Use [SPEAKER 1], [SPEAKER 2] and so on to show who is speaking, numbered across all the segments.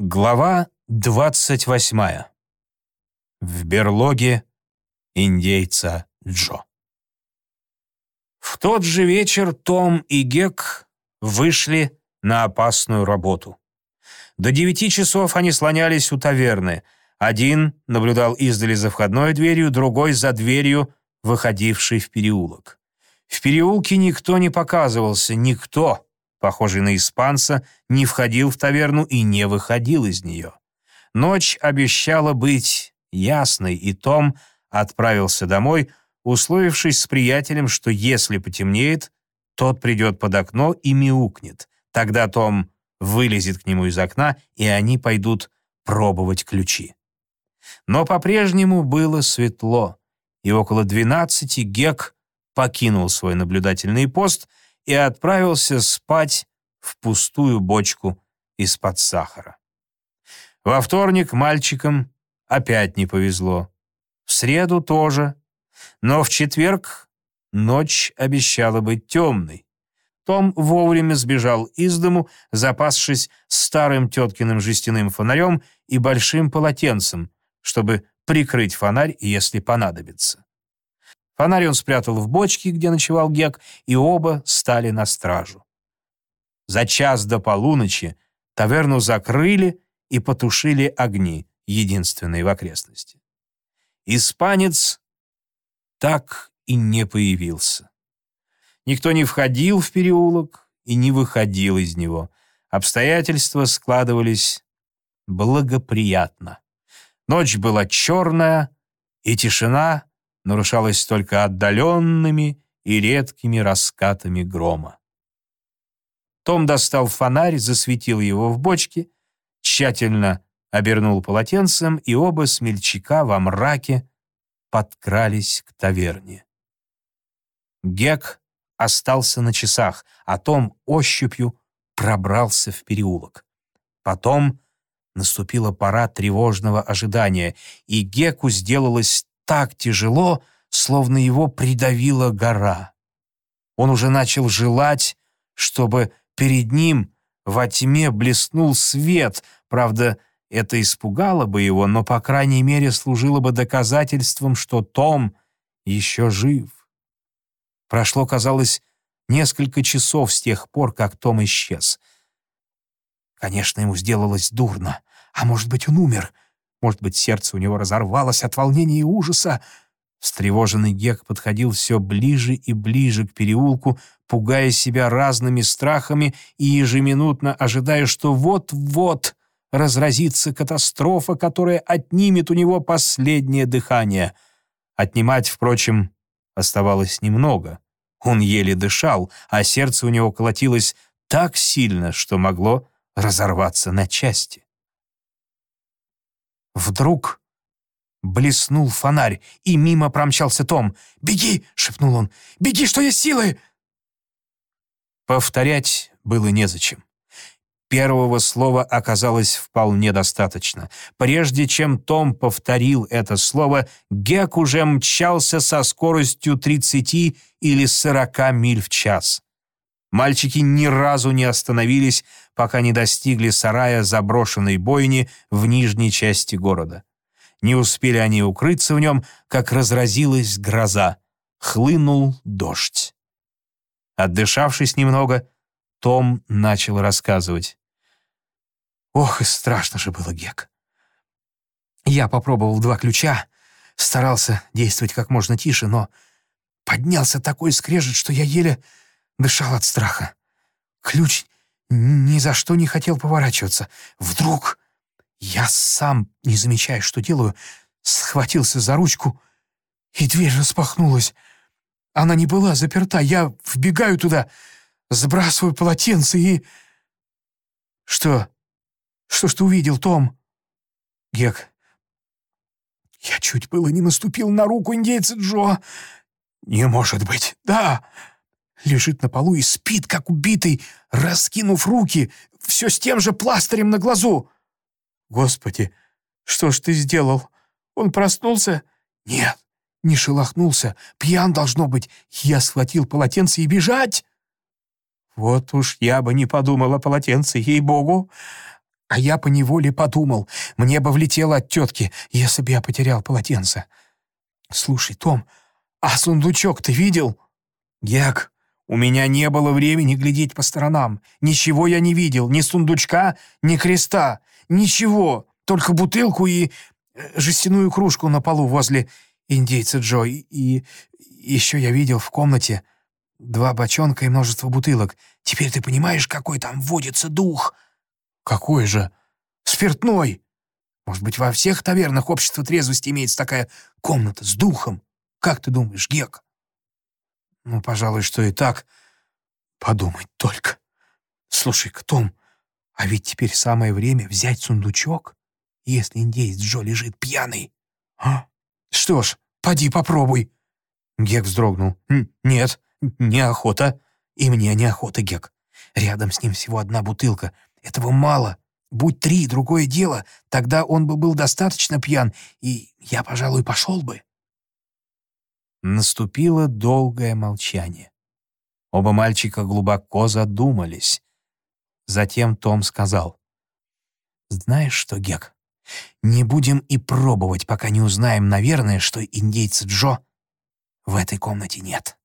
[SPEAKER 1] Глава двадцать восьмая. В берлоге индейца Джо. В тот же вечер Том и Гек вышли на опасную работу. До девяти часов они слонялись у таверны. Один наблюдал издали за входной дверью, другой за дверью, выходившей в переулок. В переулке никто не показывался, никто похожий на испанца, не входил в таверну и не выходил из нее. Ночь обещала быть ясной, и Том отправился домой, условившись с приятелем, что если потемнеет, тот придет под окно и мяукнет. Тогда Том вылезет к нему из окна, и они пойдут пробовать ключи. Но по-прежнему было светло, и около двенадцати Гек покинул свой наблюдательный пост и отправился спать в пустую бочку из-под сахара. Во вторник мальчикам опять не повезло. В среду тоже. Но в четверг ночь обещала быть темной. Том вовремя сбежал из дому, запасшись старым теткиным жестяным фонарем и большим полотенцем, чтобы прикрыть фонарь, если понадобится. Фонарь он спрятал в бочке, где ночевал Гек, и оба стали на стражу. За час до полуночи таверну закрыли и потушили огни, единственные в окрестности. Испанец так и не появился. Никто не входил в переулок и не выходил из него. Обстоятельства складывались благоприятно. Ночь была черная, и тишина нарушалась только отдаленными и редкими раскатами грома. Том достал фонарь, засветил его в бочке, тщательно обернул полотенцем, и оба смельчака во мраке подкрались к таверне. Гек остался на часах, а Том ощупью пробрался в переулок. Потом наступила пора тревожного ожидания, и Геку сделалось так тяжело, словно его придавила гора. Он уже начал желать, чтобы перед ним во тьме блеснул свет, правда, это испугало бы его, но, по крайней мере, служило бы доказательством, что Том еще жив. Прошло, казалось, несколько часов с тех пор, как Том исчез. Конечно, ему сделалось дурно. А может быть, он умер — может быть, сердце у него разорвалось от волнения и ужаса. Встревоженный Гек подходил все ближе и ближе к переулку, пугая себя разными страхами и ежеминутно ожидая, что вот-вот разразится катастрофа, которая отнимет у него последнее дыхание. Отнимать, впрочем, оставалось немного. Он еле дышал, а сердце у него колотилось так сильно, что могло разорваться на части. Вдруг блеснул фонарь, и мимо промчался Том. «Беги!» — шепнул он. «Беги, что есть силы!» Повторять было незачем. Первого слова оказалось вполне достаточно. Прежде чем Том повторил это слово, Гек уже мчался со скоростью 30 или 40 миль в час. Мальчики ни разу не остановились, пока не достигли сарая заброшенной бойни в нижней части города. Не успели они укрыться в нем, как разразилась гроза. Хлынул дождь. Отдышавшись немного, том начал рассказывать. Ох, и страшно же было, Гек. Я попробовал два ключа, старался действовать как можно тише, но поднялся такой скрежет, что я еле дышал от страха. Ключ ни за что не хотел поворачиваться. Вдруг я сам, не замечая, что делаю, схватился за ручку, и дверь распахнулась. Она не была заперта. Я вбегаю туда, сбрасываю полотенце и... Что? Что ж ты увидел, Том? Гек. Я чуть было не наступил на руку индейца Джо. Не может быть. Да, Лежит на полу и спит, как убитый, раскинув руки, все с тем же пластырем на глазу. Господи, что ж ты сделал? Он проснулся? Нет, не шелохнулся. Пьян должно быть. Я схватил полотенце и бежать. Вот уж я бы не подумал о полотенце, ей-богу.
[SPEAKER 2] А я поневоле подумал, мне бы влетело от тетки, если бы я потерял полотенце. Слушай, Том, а сундучок ты видел? Гек, у меня не было времени глядеть по сторонам. Ничего я не видел, ни сундучка, ни креста, ничего, только бутылку и э, жестяную кружку на полу возле индейца Джо. И еще я видел в комнате два бочонка и множество бутылок. Теперь ты понимаешь, какой там водится дух?» «Какой же? Спиртной! Может быть, во всех тавернах общества трезвости имеется такая комната с духом? Как ты думаешь, Гек?» «Ну, пожалуй, что и так. Подумать только. Слушай-ка, Том, а ведь теперь самое время взять сундучок, если индейец Джо лежит пьяный. А? Что ж, поди попробуй». Гек вздрогнул. «Нет, неохота. И мне неохота, Гек. Рядом с ним всего одна бутылка. Этого мало. Будь три, другое дело. Тогда он бы был достаточно пьян, и я, пожалуй, пошел бы».
[SPEAKER 1] Наступило долгое молчание. Оба мальчика глубоко задумались. Затем Том сказал. «Знаешь что, Гек, не будем и пробовать, пока не узнаем, наверное, что индейца Джо в этой комнате нет.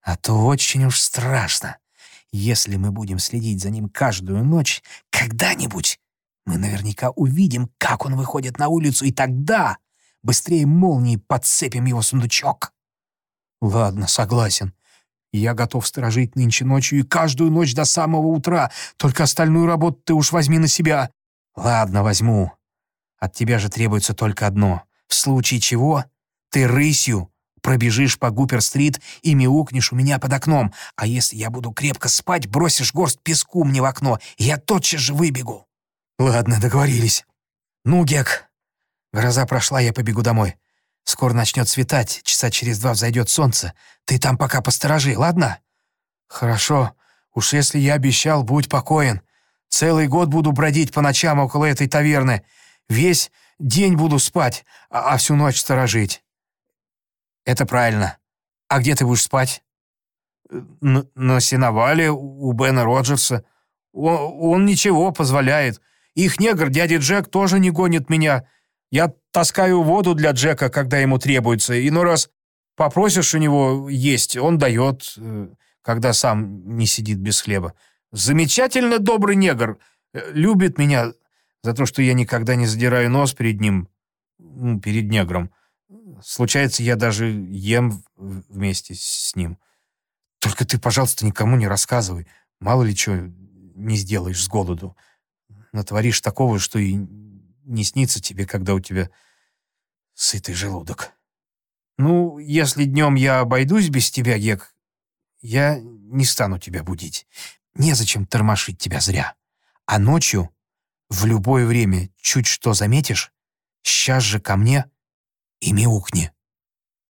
[SPEAKER 1] А то очень уж страшно. Если мы будем следить за ним каждую ночь, когда-нибудь мы наверняка увидим, как он выходит на улицу, и тогда быстрее молнии подцепим его сундучок. Ладно, согласен. Я готов сторожить нынче ночью и каждую ночь до самого утра, только остальную работу ты уж возьми на себя. Ладно, возьму. От тебя же требуется только одно. В случае чего ты рысью пробежишь по Гупер-стрит и мяукнешь у меня под окном, а если я буду крепко спать, бросишь горсть песку мне в окно, и я тотчас же выбегу». «Ладно, договорились. Ну, Гек, гроза прошла, я побегу домой. Скоро начнет светать, часа через два взойдет солнце. Ты там пока посторожи, ладно?» «Хорошо. Уж если я обещал, будь покоен. Целый год буду бродить по ночам около этой таверны. Весь день буду спать, а, а всю ночь сторожить. «Это правильно. А где ты будешь спать?» «На, на сеновале у Бена Роджерса. Он, он ничего позволяет. Их негр, дядя Джек, тоже не гонит меня. Я таскаю воду для Джека, когда ему требуется. И ну раз попросишь у него есть, он дает, э, когда сам не сидит без хлеба. Замечательно добрый негр. Э, любит меня за то, что я никогда не задираю нос перед ним, ну, перед негром. Случается, я даже ем вместе с ним. Только ты, пожалуйста, никому не рассказывай. Мало ли что не сделаешь с голоду. Натворишь такого, что и не снится тебе, когда у тебя сытый желудок. Ну, если днем я обойдусь без тебя, Гек, я не стану тебя будить. Незачем тормошить тебя зря. А ночью, в любое время, чуть что заметишь, сейчас же ко мне — и мяукни.